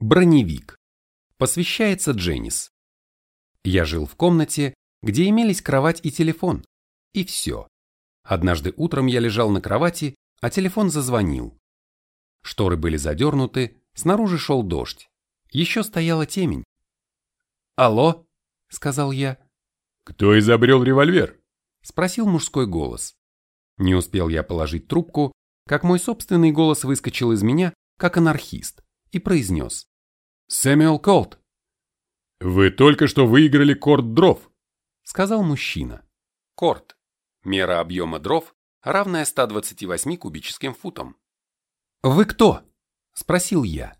Броневик. Посвящается Дженнис. Я жил в комнате, где имелись кровать и телефон. И все. Однажды утром я лежал на кровати, а телефон зазвонил. Шторы были задернуты, снаружи шел дождь. Еще стояла темень. «Алло?» — сказал я. «Кто изобрел револьвер?» — спросил мужской голос. Не успел я положить трубку, как мой собственный голос выскочил из меня, как анархист, и произнес. «Сэмюэл Колт!» «Вы только что выиграли корт дров», — сказал мужчина. Корт. Мера объема дров, равная 128 кубическим футам. «Вы кто?» — спросил я.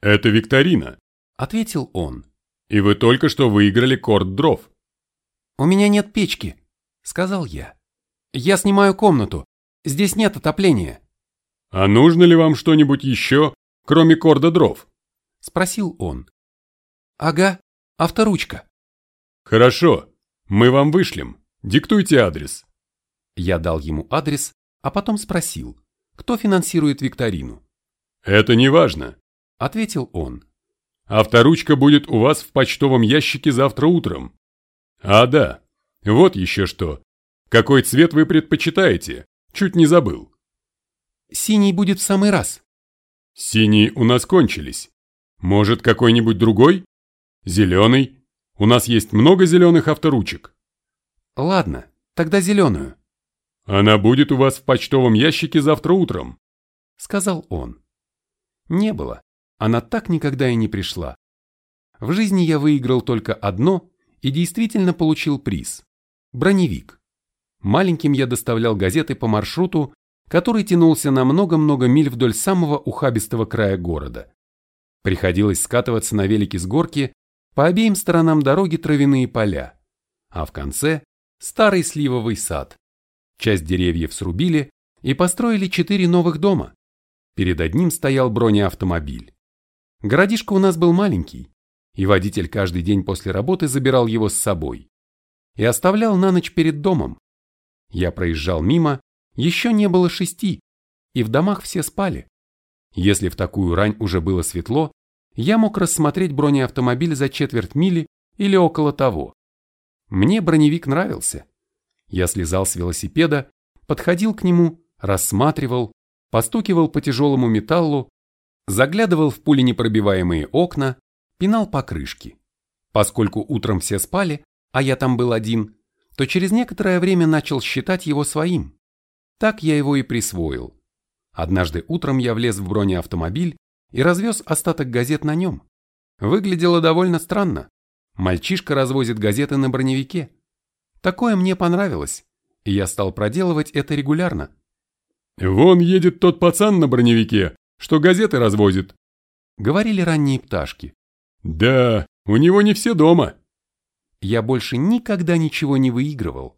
«Это викторина», — ответил он. «И вы только что выиграли корт дров». «У меня нет печки», — сказал я. «Я снимаю комнату. Здесь нет отопления». «А нужно ли вам что-нибудь еще, кроме корда дров?» — спросил он. «Ага, авторучка». «Хорошо, мы вам вышлем. Диктуйте адрес». Я дал ему адрес, а потом спросил, кто финансирует викторину. «Это не важно», — ответил он. «Авторучка будет у вас в почтовом ящике завтра утром». «А да, вот еще что. Какой цвет вы предпочитаете? Чуть не забыл». «Синий будет в самый раз». «Синие у нас кончились. Может, какой-нибудь другой? Зеленый? У нас есть много зеленых авторучек». «Ладно, тогда зеленую». «Она будет у вас в почтовом ящике завтра утром», — сказал он. Не было. Она так никогда и не пришла. В жизни я выиграл только одно и действительно получил приз. Броневик. Маленьким я доставлял газеты по маршруту, который тянулся на много-много миль вдоль самого ухабистого края города. Приходилось скатываться на велике с горки, по обеим сторонам дороги травяные поля, а в конце – старый сливовый сад. Часть деревьев срубили и построили четыре новых дома. Перед одним стоял бронеавтомобиль. Городишко у нас был маленький, и водитель каждый день после работы забирал его с собой и оставлял на ночь перед домом. Я проезжал мимо, еще не было шести, и в домах все спали. Если в такую рань уже было светло, я мог рассмотреть бронеавтомобиль за четверть мили или около того. Мне броневик нравился. Я слезал с велосипеда, подходил к нему, рассматривал, постукивал по тяжелому металлу, заглядывал в пуленепробиваемые окна, пинал покрышки. Поскольку утром все спали, а я там был один, то через некоторое время начал считать его своим. Так я его и присвоил. Однажды утром я влез в бронеавтомобиль и развез остаток газет на нем. Выглядело довольно странно. Мальчишка развозит газеты на броневике. Такое мне понравилось, и я стал проделывать это регулярно. «Вон едет тот пацан на броневике, что газеты развозит», — говорили ранние пташки. «Да, у него не все дома». Я больше никогда ничего не выигрывал.